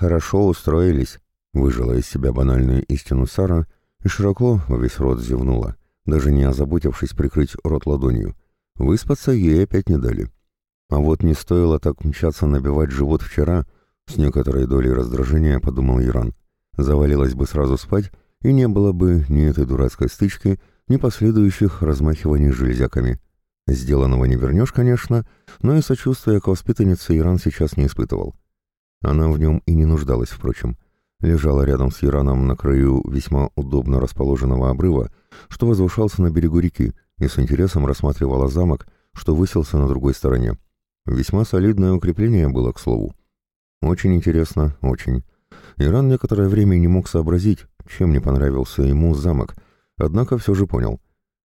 «Хорошо устроились», — выжила из себя банальную истину Сара и широко во весь рот зевнула, даже не озаботившись прикрыть рот ладонью. Выспаться ей опять не дали. А вот не стоило так мчаться набивать живот вчера, с некоторой долей раздражения подумал Иран. Завалилась бы сразу спать, и не было бы ни этой дурацкой стычки, ни последующих размахиваний железяками. Сделанного не вернешь, конечно, но и сочувствия к воспитаннице Иран сейчас не испытывал. Она в нем и не нуждалась, впрочем. Лежала рядом с Ираном на краю весьма удобно расположенного обрыва, что возвышался на берегу реки, и с интересом рассматривала замок, что высился на другой стороне. Весьма солидное укрепление было, к слову. Очень интересно, очень. Иран некоторое время не мог сообразить, чем не понравился ему замок, однако все же понял.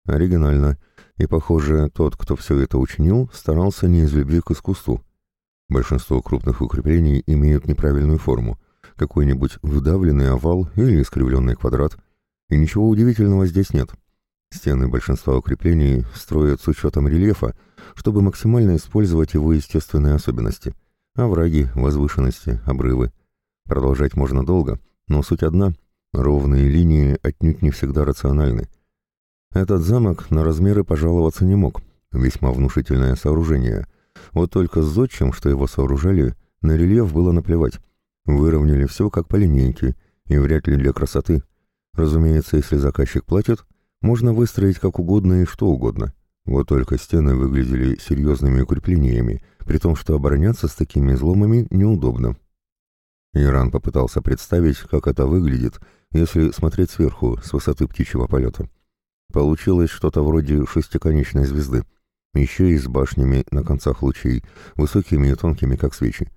Оригинально. И, похоже, тот, кто все это учинил, старался не из любви к искусству. Большинство крупных укреплений имеют неправильную форму, какой-нибудь выдавленный овал или искривленный квадрат, и ничего удивительного здесь нет. Стены большинства укреплений строят с учетом рельефа, чтобы максимально использовать его естественные особенности. Овраги, возвышенности, обрывы. Продолжать можно долго, но суть одна — ровные линии отнюдь не всегда рациональны. Этот замок на размеры пожаловаться не мог, весьма внушительное сооружение. Вот только с зодчим, что его сооружали, на рельеф было наплевать. Выровняли все как по линейке, и вряд ли для красоты. Разумеется, если заказчик платит, можно выстроить как угодно и что угодно. Вот только стены выглядели серьезными укреплениями, при том, что обороняться с такими изломами неудобно. Иран попытался представить, как это выглядит, если смотреть сверху, с высоты птичьего полета. Получилось что-то вроде шестиконечной звезды, еще и с башнями на концах лучей, высокими и тонкими, как свечи.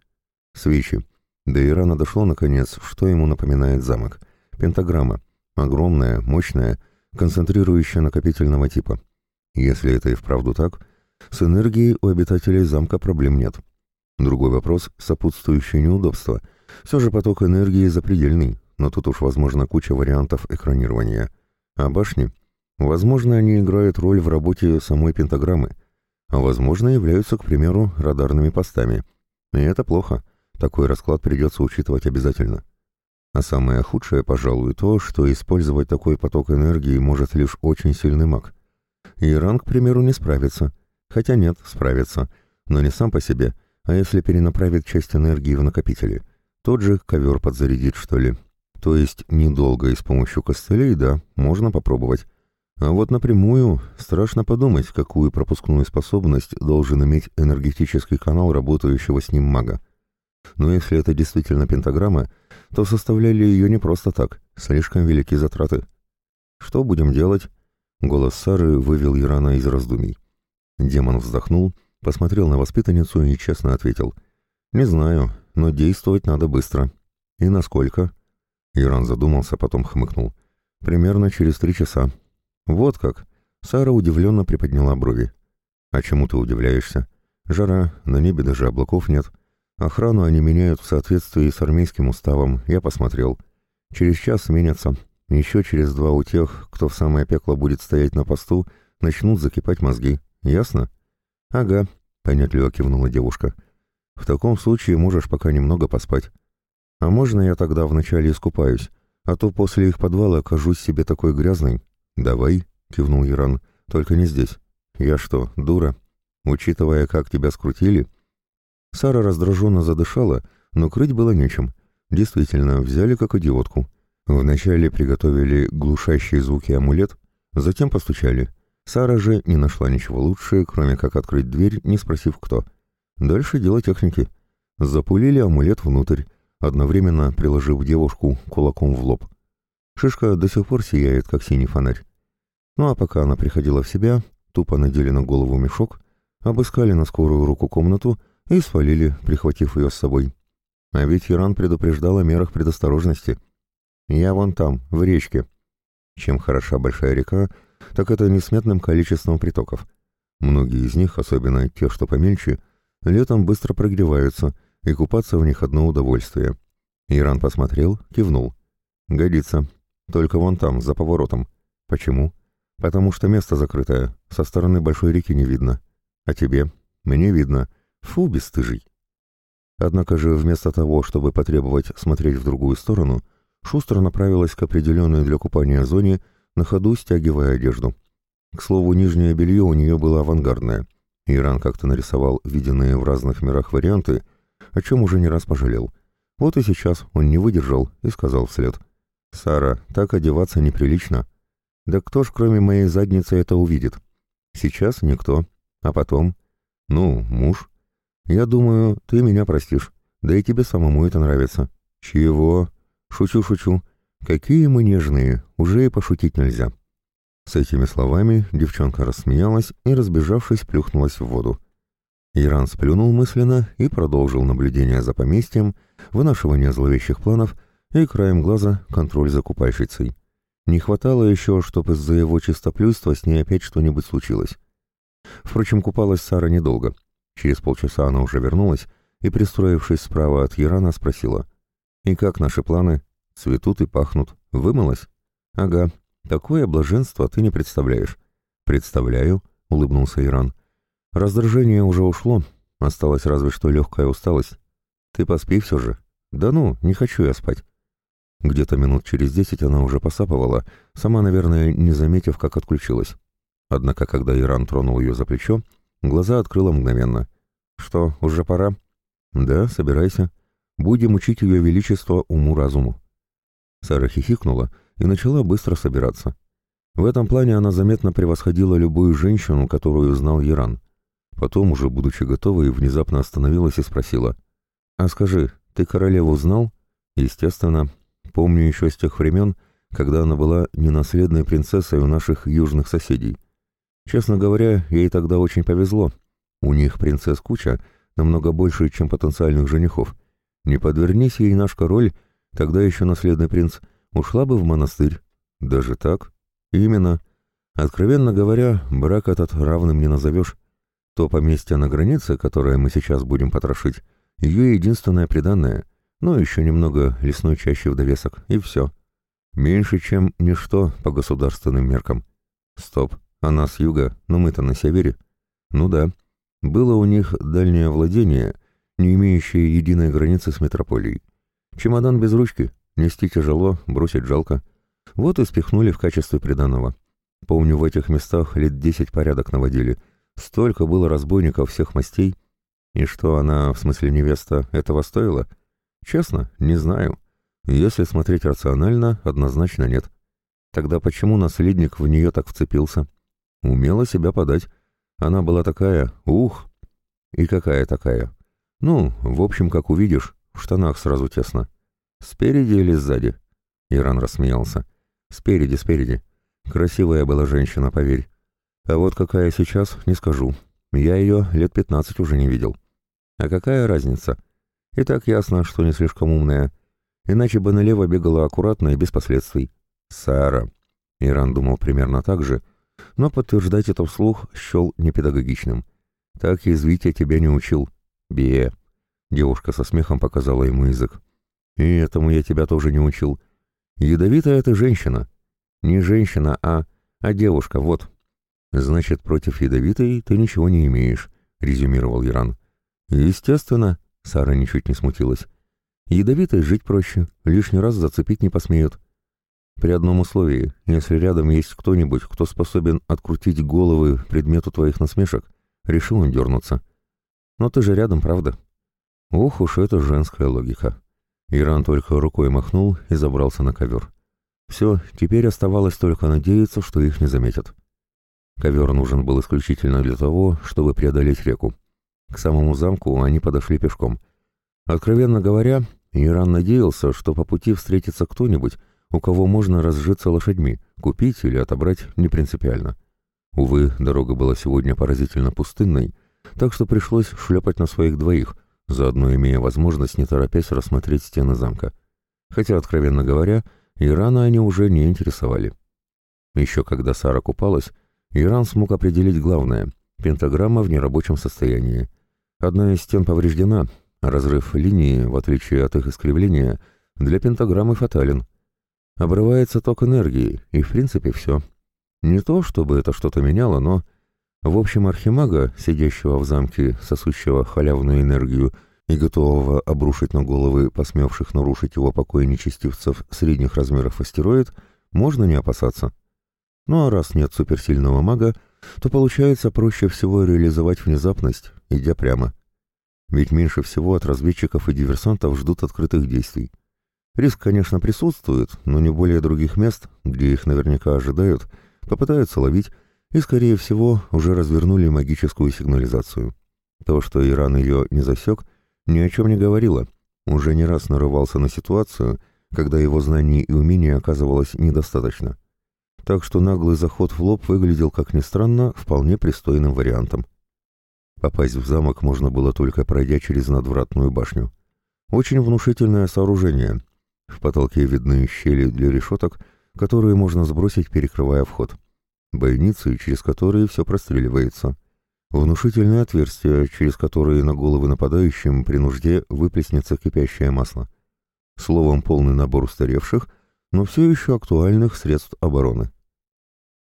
Свечи. До Ирана дошло, наконец, что ему напоминает замок. Пентаграмма. Огромная, мощная, концентрирующая накопительного типа. Если это и вправду так, с энергией у обитателей замка проблем нет. Другой вопрос — сопутствующее неудобство. Все же поток энергии запредельный, но тут уж возможно куча вариантов экранирования. А башни? Возможно, они играют роль в работе самой пентаграммы, а возможно, являются, к примеру, радарными постами. И это плохо. Такой расклад придется учитывать обязательно. А самое худшее, пожалуй, то, что использовать такой поток энергии может лишь очень сильный маг. Иран, к примеру, не справится. Хотя нет, справится. Но не сам по себе, а если перенаправить часть энергии в накопители. Тот же ковер подзарядит, что ли. То есть недолго и с помощью костылей, да, можно попробовать. А вот напрямую страшно подумать, какую пропускную способность должен иметь энергетический канал работающего с ним мага. Но если это действительно пентаграмма, то составляли ее не просто так, слишком велики затраты. Что будем делать? Голос Сары вывел Ирана из раздумий. Демон вздохнул, посмотрел на воспитанницу и честно ответил. «Не знаю, но действовать надо быстро». «И насколько?» Иран задумался, потом хмыкнул. «Примерно через три часа». «Вот как?» Сара удивленно приподняла брови. «А чему ты удивляешься? Жара, на небе даже облаков нет. Охрану они меняют в соответствии с армейским уставом, я посмотрел. Через час сменятся, еще через два у тех, кто в самое пекло будет стоять на посту, начнут закипать мозги. Ясно? Ага, понятливо кивнула девушка. В таком случае можешь пока немного поспать. А можно я тогда вначале искупаюсь, а то после их подвала окажусь себе такой грязной? Давай, кивнул Иран, только не здесь. Я что, дура? Учитывая, как тебя скрутили? Сара раздраженно задышала, но крыть было нечем. Действительно, взяли как идиотку. Вначале приготовили глушащие звуки амулет, затем постучали. Сара же не нашла ничего лучше, кроме как открыть дверь, не спросив кто. Дальше дело техники. Запулили амулет внутрь, одновременно приложив девушку кулаком в лоб. Шишка до сих пор сияет, как синий фонарь. Ну а пока она приходила в себя, тупо надели на голову мешок, обыскали на скорую руку комнату и свалили, прихватив ее с собой. А ведь Иран предупреждал о мерах предосторожности — я вон там, в речке. Чем хороша большая река, так это несметным количеством притоков. Многие из них, особенно те, что помельче, летом быстро прогреваются, и купаться в них одно удовольствие. Иран посмотрел, кивнул. «Годится. Только вон там, за поворотом. Почему? Потому что место закрытое, со стороны большой реки не видно. А тебе? Мне видно. Фу, бесстыжий». Однако же вместо того, чтобы потребовать смотреть в другую сторону, шустро направилась к определенной для купания зоне, на ходу стягивая одежду. К слову, нижнее белье у нее было авангардное. Иран как-то нарисовал виденные в разных мирах варианты, о чем уже не раз пожалел. Вот и сейчас он не выдержал и сказал вслед. «Сара, так одеваться неприлично. Да кто ж кроме моей задницы это увидит? Сейчас никто. А потом? Ну, муж. Я думаю, ты меня простишь. Да и тебе самому это нравится. Чего? Шучу, шучу. Какие мы нежные, уже и пошутить нельзя. С этими словами девчонка рассмеялась и, разбежавшись, плюхнулась в воду. Иран сплюнул мысленно и продолжил наблюдение за поместьем, вынашивание зловещих планов и краем глаза контроль за купальщицей. Не хватало еще, чтобы из-за его чистоплюйства с ней опять что-нибудь случилось. Впрочем, купалась Сара недолго. Через полчаса она уже вернулась и, пристроившись справа от Ирана, спросила. «И как наши планы? Цветут и пахнут. Вымылась?» «Ага. Такое блаженство ты не представляешь». «Представляю», — улыбнулся Иран. «Раздражение уже ушло. Осталась разве что легкая усталость. Ты поспи все же». «Да ну, не хочу я спать». Где-то минут через десять она уже посапывала, сама, наверное, не заметив, как отключилась. Однако, когда Иран тронул ее за плечо, глаза открыла мгновенно. «Что, уже пора?» «Да, собирайся. Будем учить ее величество уму-разуму». Сара хихикнула и начала быстро собираться. В этом плане она заметно превосходила любую женщину, которую знал Иран. Потом, уже будучи готовой, внезапно остановилась и спросила. «А скажи, ты королеву знал?» «Естественно. Помню еще с тех времен, когда она была ненаследной принцессой у наших южных соседей. Честно говоря, ей тогда очень повезло. У них принцесс куча, намного больше, чем потенциальных женихов. Не подвернись ей наш король, тогда еще наследный принц, ушла бы в монастырь. Даже так? Именно. Откровенно говоря, брак этот равным не назовешь. То поместье на границе, которое мы сейчас будем потрошить, ее единственное приданное, но еще немного лесной чащи в довесок, и все. Меньше, чем ничто по государственным меркам. Стоп. Она с юга, но мы-то на севере. Ну да. Было у них дальнее владение, не имеющее единой границы с метрополией. Чемодан без ручки, нести тяжело, бросить жалко. Вот и спихнули в качестве приданого. Помню, в этих местах лет десять порядок наводили. Столько было разбойников всех мастей. И что она, в смысле невеста, этого стоила? Честно, не знаю. Если смотреть рационально, однозначно нет. Тогда почему наследник в нее так вцепился? Умела себя подать. Она была такая, ух! И какая такая? Ну, в общем, как увидишь, в штанах сразу тесно. Спереди или сзади? Иран рассмеялся. Спереди, спереди. Красивая была женщина, поверь. А вот какая сейчас, не скажу. Я ее лет пятнадцать уже не видел. А какая разница? И так ясно, что не слишком умная. Иначе бы налево бегала аккуратно и без последствий. Сара. Иран думал примерно так же, — но подтверждать это вслух счел непедагогичным. «Так язвить я тебя не учил. Бе!» Девушка со смехом показала ему язык. «И этому я тебя тоже не учил. Ядовитая ты женщина. Не женщина, а... а девушка, вот». «Значит, против ядовитой ты ничего не имеешь», — резюмировал Иран. «Естественно», — Сара ничуть не смутилась. «Ядовитой жить проще, лишний раз зацепить не посмеют. При одном условии, если рядом есть кто-нибудь, кто способен открутить головы предмету твоих насмешек, решил он дернуться. Но ты же рядом, правда? Ох уж это женская логика. Иран только рукой махнул и забрался на ковер. Все, теперь оставалось только надеяться, что их не заметят. Ковер нужен был исключительно для того, чтобы преодолеть реку. К самому замку они подошли пешком. Откровенно говоря, Иран надеялся, что по пути встретится кто-нибудь, у кого можно разжиться лошадьми, купить или отобрать не принципиально. Увы, дорога была сегодня поразительно пустынной, так что пришлось шлепать на своих двоих, заодно имея возможность не торопясь рассмотреть стены замка. Хотя, откровенно говоря, Ирана они уже не интересовали. Еще когда Сара купалась, Иран смог определить главное — пентаграмма в нерабочем состоянии. Одна из стен повреждена, разрыв линии, в отличие от их искривления, для пентаграммы фатален — Обрывается ток энергии, и в принципе все. Не то, чтобы это что-то меняло, но... В общем, архимага, сидящего в замке, сосущего халявную энергию, и готового обрушить на головы посмевших нарушить его покой нечестивцев средних размеров астероид, можно не опасаться. Ну а раз нет суперсильного мага, то получается проще всего реализовать внезапность, идя прямо. Ведь меньше всего от разведчиков и диверсантов ждут открытых действий. Риск, конечно, присутствует, но не более других мест, где их наверняка ожидают, попытаются ловить и, скорее всего, уже развернули магическую сигнализацию. То, что Иран ее не засек, ни о чем не говорило. Уже не раз нарывался на ситуацию, когда его знаний и умений оказывалось недостаточно. Так что наглый заход в лоб выглядел, как ни странно, вполне пристойным вариантом. Попасть в замок можно было только пройдя через надвратную башню. Очень внушительное сооружение. В потолке видны щели для решеток, которые можно сбросить, перекрывая вход. Бойницы, через которые все простреливается. Внушительные отверстия, через которые на головы нападающим при нужде выплеснется кипящее масло. Словом, полный набор устаревших, но все еще актуальных средств обороны.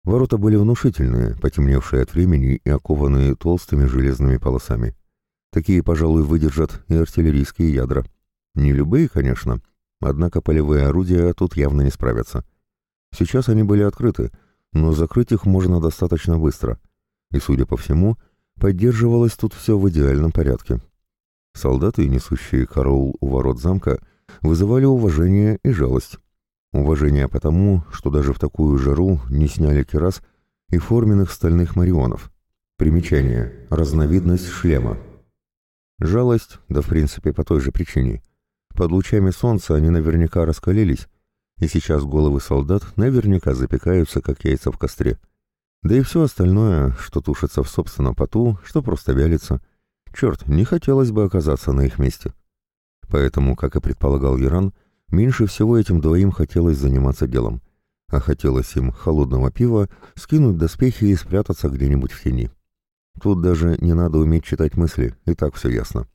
Ворота были внушительные, потемневшие от времени и окованные толстыми железными полосами. Такие, пожалуй, выдержат и артиллерийские ядра. Не любые, конечно, однако полевые орудия тут явно не справятся. Сейчас они были открыты, но закрыть их можно достаточно быстро. И, судя по всему, поддерживалось тут все в идеальном порядке. Солдаты, несущие караул у ворот замка, вызывали уважение и жалость. Уважение потому, что даже в такую жару не сняли керас и форменных стальных марионов. Примечание. Разновидность шлема. Жалость, да в принципе по той же причине. Под лучами солнца они наверняка раскалились, и сейчас головы солдат наверняка запекаются, как яйца в костре. Да и все остальное, что тушится в собственном поту, что просто вялится. Черт, не хотелось бы оказаться на их месте. Поэтому, как и предполагал Иран, Меньше всего этим двоим хотелось заниматься делом, а хотелось им холодного пива, скинуть доспехи и спрятаться где-нибудь в тени. Тут даже не надо уметь читать мысли, и так все ясно.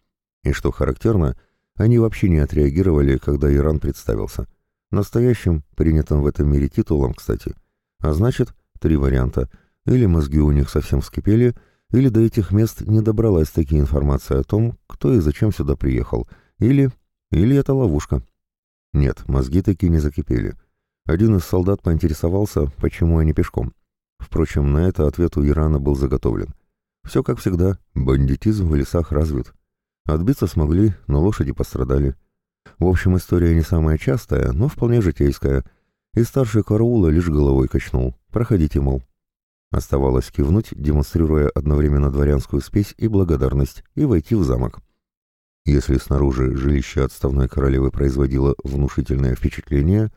И что характерно, они вообще не отреагировали, когда Иран представился. Настоящим, принятым в этом мире титулом, кстати. А значит, три варианта. Или мозги у них совсем вскипели, или до этих мест не добралась такие информация о том, кто и зачем сюда приехал. Или... или это ловушка. Нет, мозги такие не закипели. Один из солдат поинтересовался, почему они пешком. Впрочем, на это ответ у Ирана был заготовлен. Все как всегда, бандитизм в лесах развит. Отбиться смогли, но лошади пострадали. В общем, история не самая частая, но вполне житейская. И старший караула лишь головой качнул. Проходите, мол. Оставалось кивнуть, демонстрируя одновременно дворянскую спесь и благодарность, и войти в замок. Если снаружи жилище отставной королевы производило внушительное впечатление,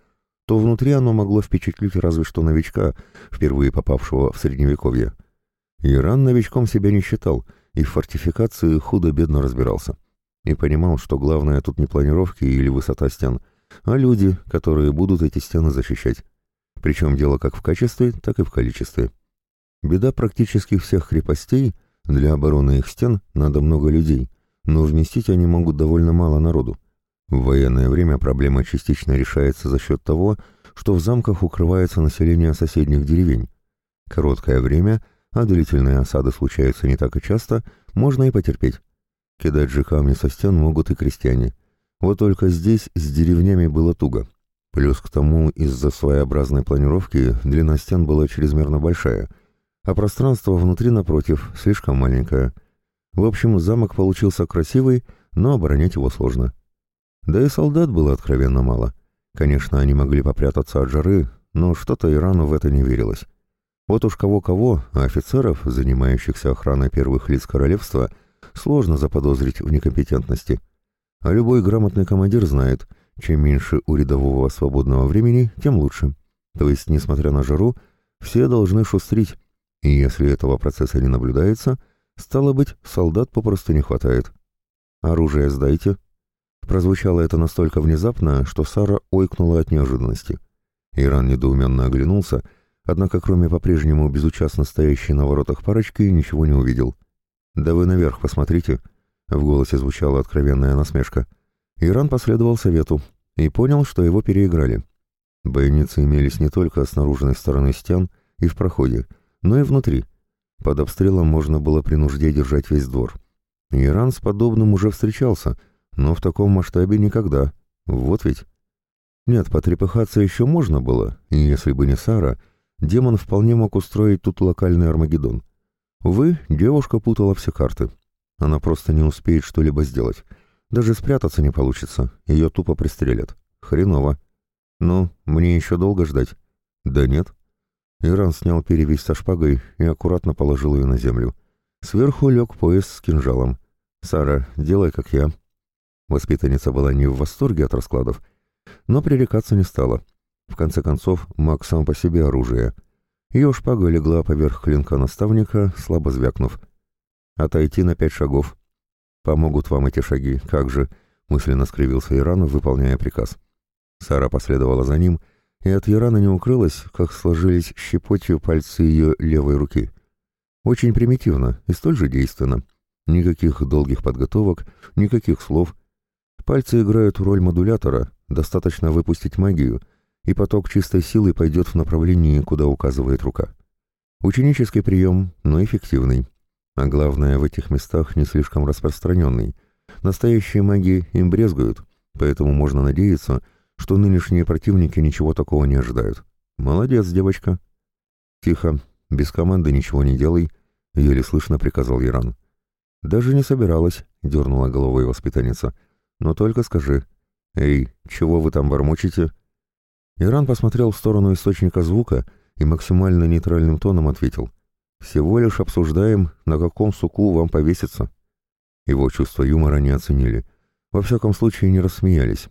то внутри оно могло впечатлить разве что новичка, впервые попавшего в Средневековье. Иран новичком себя не считал и в фортификации худо-бедно разбирался. И понимал, что главное тут не планировки или высота стен, а люди, которые будут эти стены защищать. Причем дело как в качестве, так и в количестве. Беда практически всех крепостей, для обороны их стен надо много людей, но вместить они могут довольно мало народу. В военное время проблема частично решается за счет того, что в замках укрывается население соседних деревень. Короткое время, а длительные осады случаются не так и часто, можно и потерпеть. Кидать же камни со стен могут и крестьяне. Вот только здесь с деревнями было туго. Плюс к тому, из-за своеобразной планировки длина стен была чрезмерно большая, а пространство внутри, напротив, слишком маленькое – в общем, замок получился красивый, но оборонять его сложно. Да и солдат было откровенно мало. Конечно, они могли попрятаться от жары, но что-то Ирану в это не верилось. Вот уж кого-кого, а офицеров, занимающихся охраной первых лиц королевства, сложно заподозрить в некомпетентности. А любой грамотный командир знает, чем меньше у рядового свободного времени, тем лучше. То есть, несмотря на жару, все должны шустрить, и если этого процесса не наблюдается – Стало быть, солдат попросту не хватает. «Оружие сдайте». Прозвучало это настолько внезапно, что Сара ойкнула от неожиданности. Иран недоуменно оглянулся, однако кроме по-прежнему безучастно стоящей на воротах парочки ничего не увидел. «Да вы наверх посмотрите», — в голосе звучала откровенная насмешка. Иран последовал совету и понял, что его переиграли. Бойницы имелись не только с наружной стороны стен и в проходе, но и внутри — под обстрелом можно было при держать весь двор. Иран с подобным уже встречался, но в таком масштабе никогда. Вот ведь. Нет, потрепыхаться еще можно было, и если бы не Сара, демон вполне мог устроить тут локальный Армагеддон. Увы, девушка путала все карты. Она просто не успеет что-либо сделать. Даже спрятаться не получится, ее тупо пристрелят. Хреново. Ну, мне еще долго ждать? Да нет. Иран снял перевязь со шпагой и аккуратно положил ее на землю. Сверху лег пояс с кинжалом. «Сара, делай, как я». Воспитанница была не в восторге от раскладов, но пререкаться не стала. В конце концов, маг сам по себе оружие. Ее шпага легла поверх клинка наставника, слабо звякнув. «Отойти на пять шагов. Помогут вам эти шаги, как же?» — мысленно скривился Иран, выполняя приказ. Сара последовала за ним, и от Ирана не укрылась, как сложились щепотью пальцы ее левой руки. Очень примитивно и столь же действенно. Никаких долгих подготовок, никаких слов. Пальцы играют роль модулятора, достаточно выпустить магию, и поток чистой силы пойдет в направлении, куда указывает рука. Ученический прием, но эффективный. А главное, в этих местах не слишком распространенный. Настоящие маги им брезгуют, поэтому можно надеяться, что нынешние противники ничего такого не ожидают. Молодец, девочка. Тихо, без команды ничего не делай, еле слышно приказал Иран. Даже не собиралась, дернула головой воспитанница. Но только скажи. Эй, чего вы там бормочете? Иран посмотрел в сторону источника звука и максимально нейтральным тоном ответил. «Всего лишь обсуждаем, на каком суку вам повеситься». Его чувство юмора не оценили. Во всяком случае, не рассмеялись.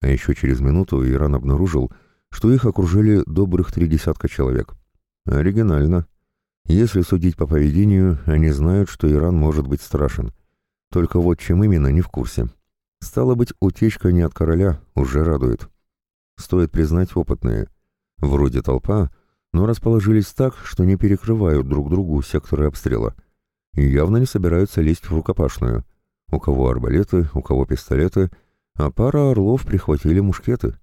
А еще через минуту Иран обнаружил, что их окружили добрых три десятка человек. Оригинально. Если судить по поведению, они знают, что Иран может быть страшен. Только вот чем именно, не в курсе. Стало быть, утечка не от короля уже радует. Стоит признать опытные. Вроде толпа, но расположились так, что не перекрывают друг другу секторы обстрела. И явно не собираются лезть в рукопашную. У кого арбалеты, у кого пистолеты, а пара орлов прихватили мушкеты.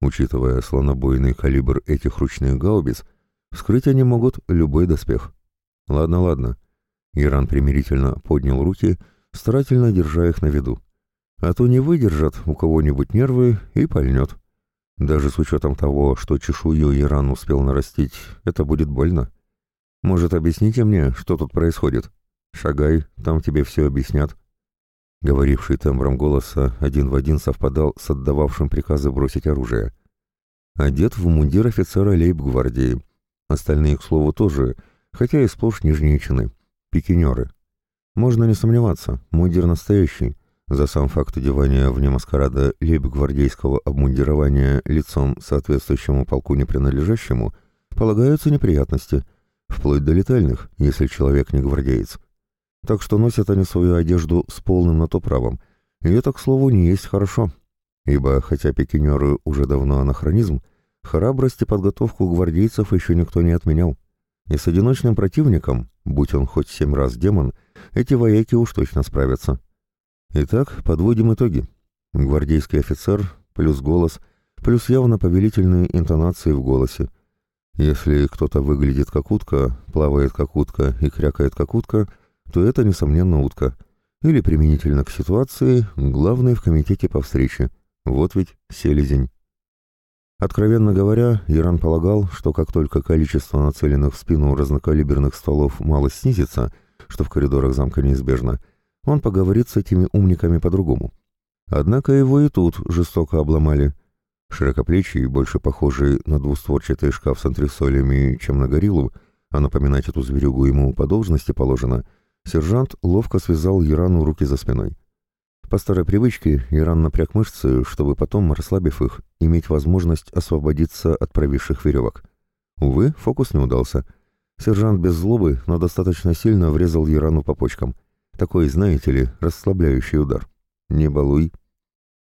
Учитывая слонобойный калибр этих ручных гаубиц, вскрыть они могут любой доспех. Ладно, ладно. Иран примирительно поднял руки, старательно держа их на виду. А то не выдержат у кого-нибудь нервы и пальнет. Даже с учетом того, что чешую Иран успел нарастить, это будет больно. Может, объясните мне, что тут происходит? Шагай, там тебе все объяснят. Говоривший тембром голоса один в один совпадал с отдававшим приказы бросить оружие. Одет в мундир офицера лейб-гвардии. Остальные, к слову, тоже, хотя и сплошь нижние чины. Пикинеры. Можно не сомневаться, мундир настоящий, за сам факт одевания вне маскарада лейб-гвардейского обмундирования лицом соответствующему полку непринадлежащему полагаются неприятности, вплоть до летальных, если человек не гвардеец. Так что носят они свою одежду с полным на то правом, и это, к слову, не есть хорошо, ибо, хотя пикинеры уже давно анахронизм, храбрость и подготовку гвардейцев еще никто не отменял. И с одиночным противником, будь он хоть семь раз демон, эти вояки уж точно справятся. Итак, подводим итоги. Гвардейский офицер, плюс голос, плюс явно повелительные интонации в голосе. Если кто-то выглядит как утка, плавает как утка и крякает как утка, то это, несомненно, утка. Или, применительно к ситуации, главный в комитете по встрече. Вот ведь селезень. Откровенно говоря, Иран полагал, что как только количество нацеленных в спину разнокалиберных стволов мало снизится, что в коридорах замка неизбежно, он поговорит с этими умниками по-другому. Однако его и тут жестоко обломали. Широкоплечий, больше похожий на двустворчатый шкаф с антресолями, чем на гориллу, а напоминать эту зверюгу ему по должности положено, сержант ловко связал Ирану руки за спиной. По старой привычке Иран напряг мышцы, чтобы потом, расслабив их, иметь возможность освободиться от провисших веревок. Увы, фокус не удался. Сержант без злобы, но достаточно сильно врезал Ирану по почкам — такой, знаете ли, расслабляющий удар. Не балуй.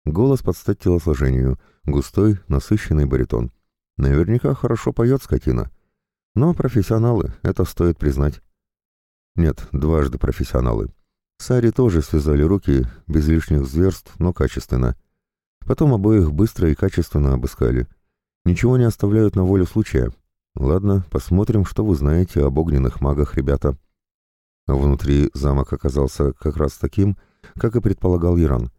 Голос под стать телосложению, густой, насыщенный баритон. Наверняка хорошо поет скотина. Но профессионалы, это стоит признать. Нет, дважды профессионалы. Сари тоже связали руки, без лишних зверств, но качественно. Потом обоих быстро и качественно обыскали. Ничего не оставляют на волю случая. Ладно, посмотрим, что вы знаете об огненных магах, ребята. Внутри замок оказался как раз таким, как и предполагал Иран.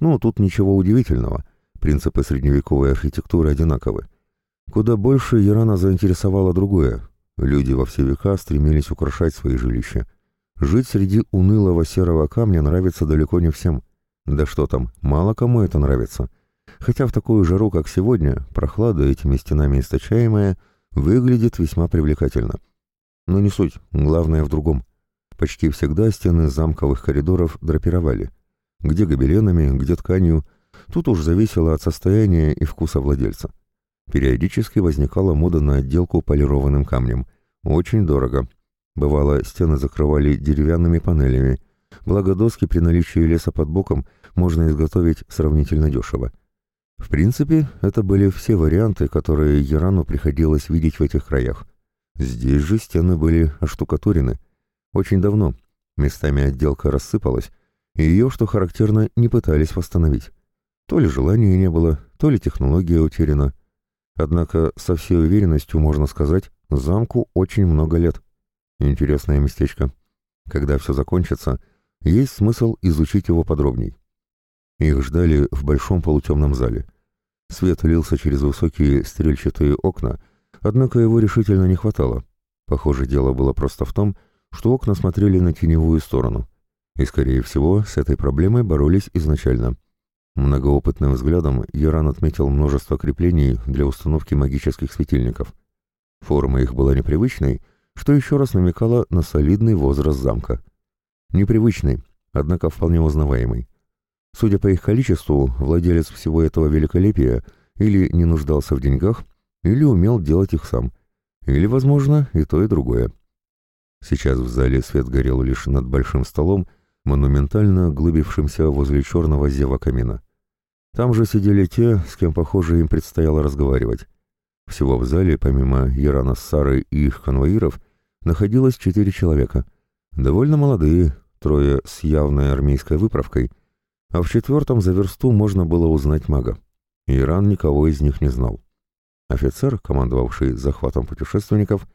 Ну, тут ничего удивительного. Принципы средневековой архитектуры одинаковы. Куда больше Ирана заинтересовало другое. Люди во все века стремились украшать свои жилища. Жить среди унылого серого камня нравится далеко не всем. Да что там, мало кому это нравится. Хотя в такую жару, как сегодня, прохлада этими стенами источаемая, выглядит весьма привлекательно. Но не суть, главное в другом. Почти всегда стены замковых коридоров драпировали. Где гобеленами, где тканью. Тут уж зависело от состояния и вкуса владельца. Периодически возникала мода на отделку полированным камнем. Очень дорого. Бывало, стены закрывали деревянными панелями, благо доски при наличии леса под боком можно изготовить сравнительно дешево. В принципе, это были все варианты, которые Ярану приходилось видеть в этих краях. Здесь же стены были оштукатурены. Очень давно. Местами отделка рассыпалась, и ее, что характерно, не пытались восстановить. То ли желания не было, то ли технология утеряна. Однако со всей уверенностью можно сказать, замку очень много лет. Интересное местечко. Когда все закончится, есть смысл изучить его подробней. Их ждали в большом полутемном зале. Свет лился через высокие стрельчатые окна, однако его решительно не хватало. Похоже, дело было просто в том, что окна смотрели на теневую сторону. И, скорее всего, с этой проблемой боролись изначально. Многоопытным взглядом Яран отметил множество креплений для установки магических светильников. Форма их была непривычной, что еще раз намекало на солидный возраст замка. Непривычный, однако вполне узнаваемый. Судя по их количеству, владелец всего этого великолепия или не нуждался в деньгах, или умел делать их сам, или, возможно, и то, и другое. Сейчас в зале свет горел лишь над большим столом, монументально глыбившимся возле черного зева камина. Там же сидели те, с кем, похоже, им предстояло разговаривать. Всего в зале, помимо Ярана с Сарой и их конвоиров, находилось четыре человека. Довольно молодые, трое с явной армейской выправкой, а в четвертом за версту можно было узнать мага. Иран никого из них не знал. Офицер, командовавший захватом путешественников,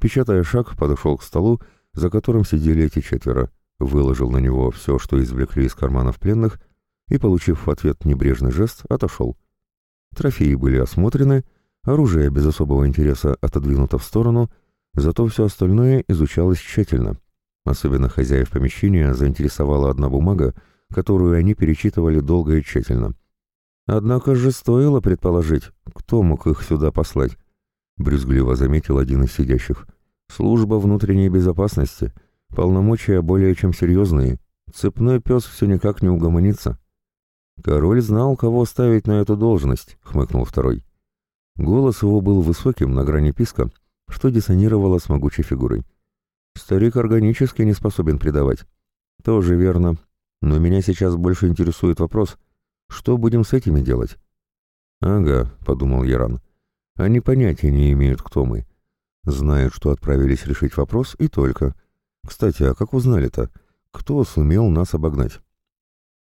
печатая шаг, подошел к столу, за которым сидели эти четверо, выложил на него все, что извлекли из карманов пленных, и, получив в ответ небрежный жест, отошел. Трофеи были осмотрены, оружие без особого интереса отодвинуто в сторону, зато все остальное изучалось тщательно. Особенно хозяев помещения заинтересовала одна бумага, которую они перечитывали долго и тщательно. Однако же стоило предположить, кто мог их сюда послать. Брюзгливо заметил один из сидящих. Служба внутренней безопасности. Полномочия более чем серьезные. Цепной пес все никак не угомонится. «Король знал, кого ставить на эту должность», — хмыкнул второй. Голос его был высоким, на грани писка, что диссонировало с могучей фигурой. «Старик органически не способен предавать». «Тоже верно. Но меня сейчас больше интересует вопрос, что будем с этими делать?» «Ага», — подумал Яран. «Они понятия не имеют, кто мы. Знают, что отправились решить вопрос, и только. Кстати, а как узнали-то? Кто сумел нас обогнать?»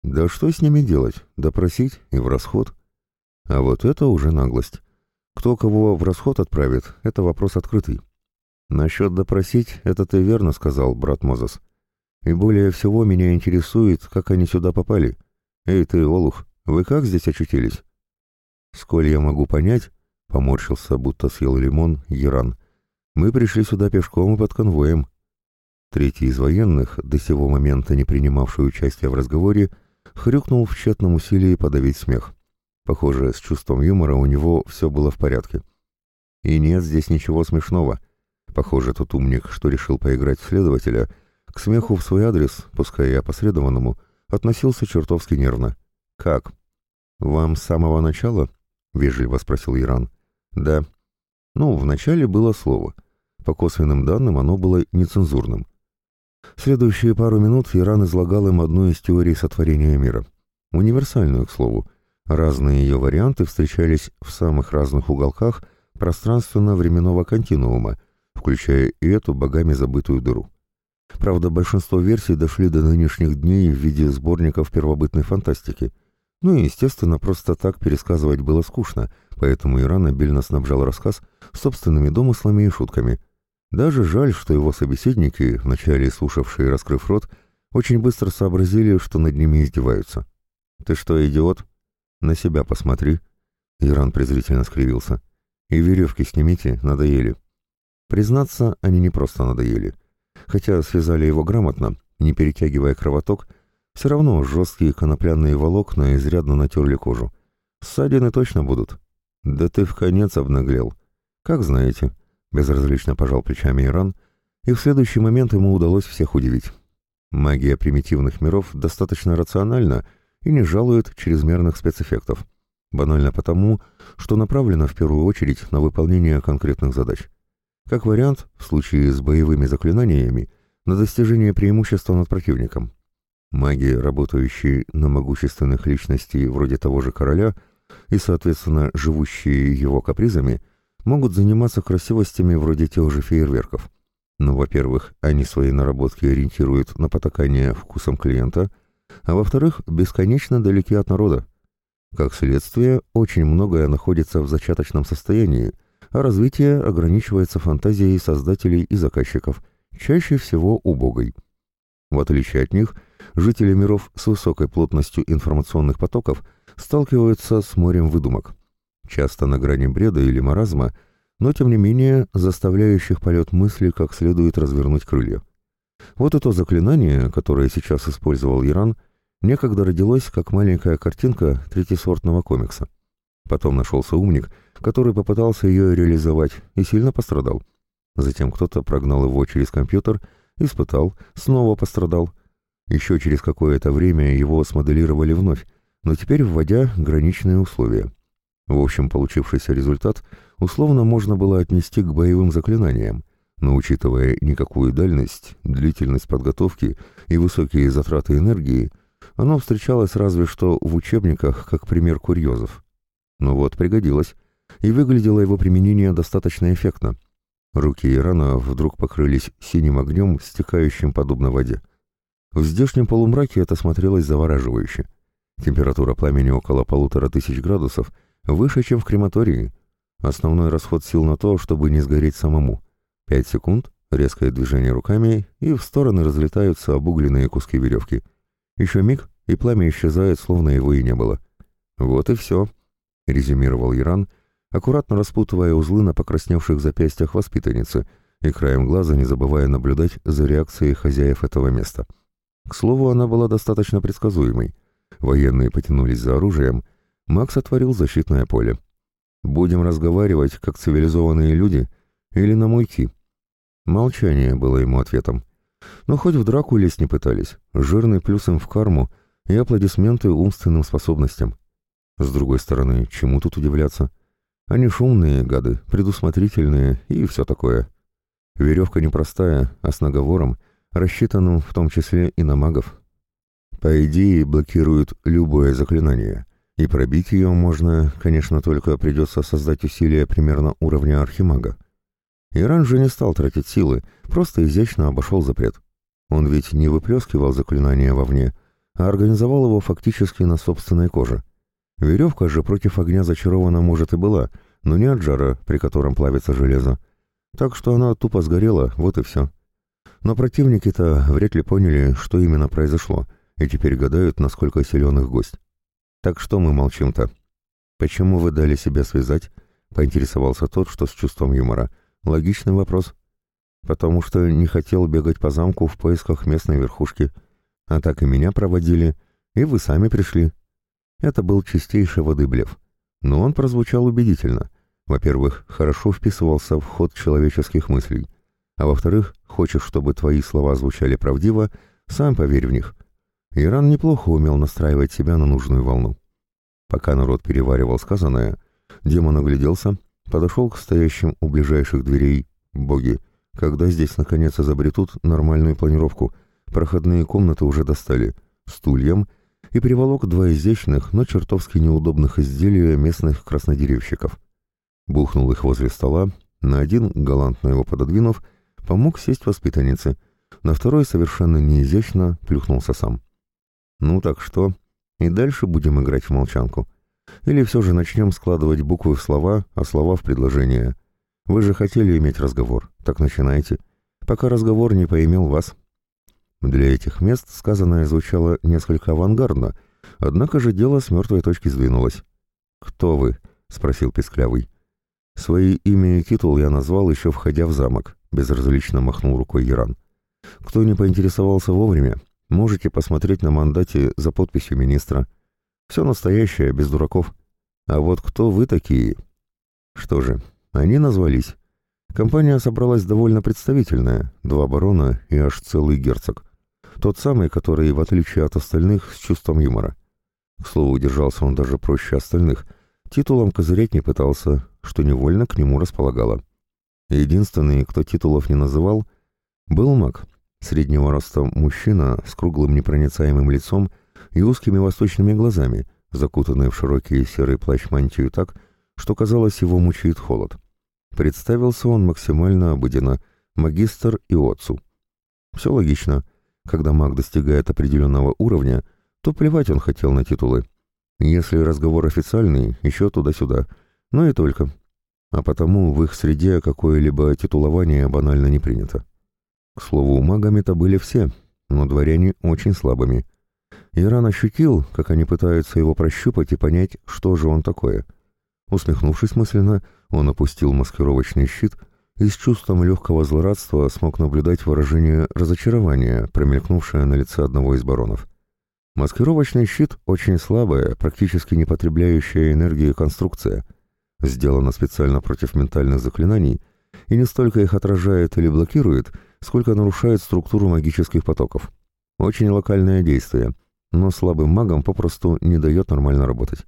Да что с ними делать? Допросить и в расход? А вот это уже наглость. Кто кого в расход отправит, это вопрос открытый. Насчет допросить, это ты верно сказал, брат Мозес. И более всего меня интересует, как они сюда попали. Эй ты, Олух, вы как здесь очутились? Сколь я могу понять, поморщился, будто съел лимон, Яран. Мы пришли сюда пешком и под конвоем. Третий из военных, до сего момента не принимавший участия в разговоре, хрюкнул в тщетном усилии подавить смех. Похоже, с чувством юмора у него все было в порядке. И нет здесь ничего смешного. Похоже, тот умник, что решил поиграть в следователя, к смеху в свой адрес, пускай и опосредованному, относился чертовски нервно. «Как? Вам с самого начала?» — вежливо спросил Иран. «Да». Ну, вначале было слово. По косвенным данным оно было нецензурным. Следующие пару минут Иран излагал им одну из теорий сотворения мира. Универсальную, к слову. Разные ее варианты встречались в самых разных уголках пространственно-временного континуума, включая и эту богами забытую дыру. Правда, большинство версий дошли до нынешних дней в виде сборников первобытной фантастики. Ну и, естественно, просто так пересказывать было скучно, поэтому Иран обильно снабжал рассказ собственными домыслами и шутками – Даже жаль, что его собеседники, вначале слушавшие, раскрыв рот, очень быстро сообразили, что над ними издеваются. «Ты что, идиот? На себя посмотри!» Иран презрительно скривился. «И веревки снимите, надоели». Признаться, они не просто надоели. Хотя связали его грамотно, не перетягивая кровоток, все равно жесткие конопляные волокна изрядно натерли кожу. Ссадины точно будут. Да ты в конец обнаглел. Как знаете, безразлично пожал плечами Иран, и в следующий момент ему удалось всех удивить. Магия примитивных миров достаточно рациональна и не жалует чрезмерных спецэффектов. Банально потому, что направлена в первую очередь на выполнение конкретных задач. Как вариант, в случае с боевыми заклинаниями, на достижение преимущества над противником. Маги, работающие на могущественных личностей вроде того же короля и, соответственно, живущие его капризами, могут заниматься красивостями вроде тех же фейерверков. Но, во-первых, они свои наработки ориентируют на потакание вкусом клиента, а во-вторых, бесконечно далеки от народа. Как следствие, очень многое находится в зачаточном состоянии, а развитие ограничивается фантазией создателей и заказчиков, чаще всего убогой. В отличие от них, жители миров с высокой плотностью информационных потоков сталкиваются с морем выдумок, часто на грани бреда или маразма, но тем не менее заставляющих полет мысли как следует развернуть крылья. Вот это заклинание, которое сейчас использовал Иран, некогда родилось как маленькая картинка третьесортного комикса. Потом нашелся умник, который попытался ее реализовать и сильно пострадал. Затем кто-то прогнал его через компьютер, испытал, снова пострадал. Еще через какое-то время его смоделировали вновь, но теперь вводя граничные условия. В общем, получившийся результат условно можно было отнести к боевым заклинаниям, но учитывая никакую дальность, длительность подготовки и высокие затраты энергии, оно встречалось разве что в учебниках как пример курьезов. Но вот пригодилось, и выглядело его применение достаточно эффектно. Руки Ирана вдруг покрылись синим огнем, стекающим подобно воде. В здешнем полумраке это смотрелось завораживающе. Температура пламени около полутора тысяч градусов, выше, чем в крематории. Основной расход сил на то, чтобы не сгореть самому. Пять секунд, резкое движение руками, и в стороны разлетаются обугленные куски веревки. Еще миг, и пламя исчезает, словно его и не было. «Вот и все», — резюмировал Иран, — аккуратно распутывая узлы на покрасневших запястьях воспитанницы и краем глаза не забывая наблюдать за реакцией хозяев этого места. К слову, она была достаточно предсказуемой. Военные потянулись за оружием, Макс отворил защитное поле. «Будем разговаривать, как цивилизованные люди, или нам уйти?» Молчание было ему ответом. Но хоть в драку лезть не пытались, жирный плюс им в карму и аплодисменты умственным способностям. С другой стороны, чему тут удивляться? Они шумные гады, предусмотрительные и все такое. Веревка непростая, а с наговором, рассчитанным в том числе и на магов. По идее, блокируют любое заклинание, и пробить ее можно, конечно, только придется создать усилия примерно уровня архимага. Иран же не стал тратить силы, просто изящно обошел запрет. Он ведь не выплескивал заклинание вовне, а организовал его фактически на собственной коже. Веревка же против огня зачарована, может, и была, но не от жара, при котором плавится железо. Так что она тупо сгорела, вот и все. Но противники-то вряд ли поняли, что именно произошло, и теперь гадают, насколько силен их гость. Так что мы молчим-то? Почему вы дали себя связать? Поинтересовался тот, что с чувством юмора. Логичный вопрос. Потому что не хотел бегать по замку в поисках местной верхушки. А так и меня проводили, и вы сами пришли. Это был чистейший воды блеф. Но он прозвучал убедительно. Во-первых, хорошо вписывался в ход человеческих мыслей. А во-вторых, хочешь, чтобы твои слова звучали правдиво, сам поверь в них. Иран неплохо умел настраивать себя на нужную волну. Пока народ переваривал сказанное, демон огляделся, подошел к стоящим у ближайших дверей боги. Когда здесь наконец изобретут нормальную планировку, проходные комнаты уже достали, стульям — и приволок два изящных, но чертовски неудобных изделия местных краснодеревщиков. Бухнул их возле стола, на один, галантно его пододвинув, помог сесть воспитаннице, на второй совершенно неизящно плюхнулся сам. «Ну так что? И дальше будем играть в молчанку? Или все же начнем складывать буквы в слова, а слова в предложения? Вы же хотели иметь разговор, так начинайте, пока разговор не поимел вас». Для этих мест сказанное звучало несколько авангардно, однако же дело с мертвой точки сдвинулось. «Кто вы?» — спросил Песклявый. «Свои имя и титул я назвал, еще входя в замок», — безразлично махнул рукой Яран. «Кто не поинтересовался вовремя, можете посмотреть на мандате за подписью министра. Все настоящее, без дураков. А вот кто вы такие?» Что же, они назвались. Компания собралась довольно представительная, два барона и аж целый герцог. Тот самый, который, в отличие от остальных, с чувством юмора. К слову, держался он даже проще остальных. Титулом козырять не пытался, что невольно к нему располагало. Единственный, кто титулов не называл, был маг, среднего роста мужчина с круглым непроницаемым лицом и узкими восточными глазами, закутанный в широкий серый плащ-мантию так, что, казалось, его мучает холод. Представился он максимально обыденно, магистр и отцу. Все логично. Когда маг достигает определенного уровня, то плевать он хотел на титулы. Если разговор официальный, еще туда-сюда. Но и только. А потому в их среде какое-либо титулование банально не принято. К слову, магами-то были все, но дворяне очень слабыми. Иран ощутил, как они пытаются его прощупать и понять, что же он такое. Усмехнувшись мысленно, он опустил маскировочный щит и с чувством легкого злорадства смог наблюдать выражение разочарования, промелькнувшее на лице одного из баронов. Маскировочный щит — очень слабая, практически не потребляющая энергии конструкция. Сделана специально против ментальных заклинаний и не столько их отражает или блокирует, сколько нарушает структуру магических потоков. Очень локальное действие, но слабым магам попросту не дает нормально работать.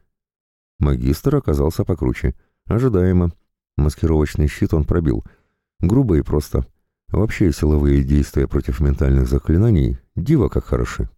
Магистр оказался покруче. Ожидаемо. Маскировочный щит он пробил. Грубо и просто. Вообще силовые действия против ментальных заклинаний диво как хороши.